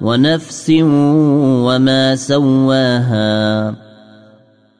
ونفس وما سواها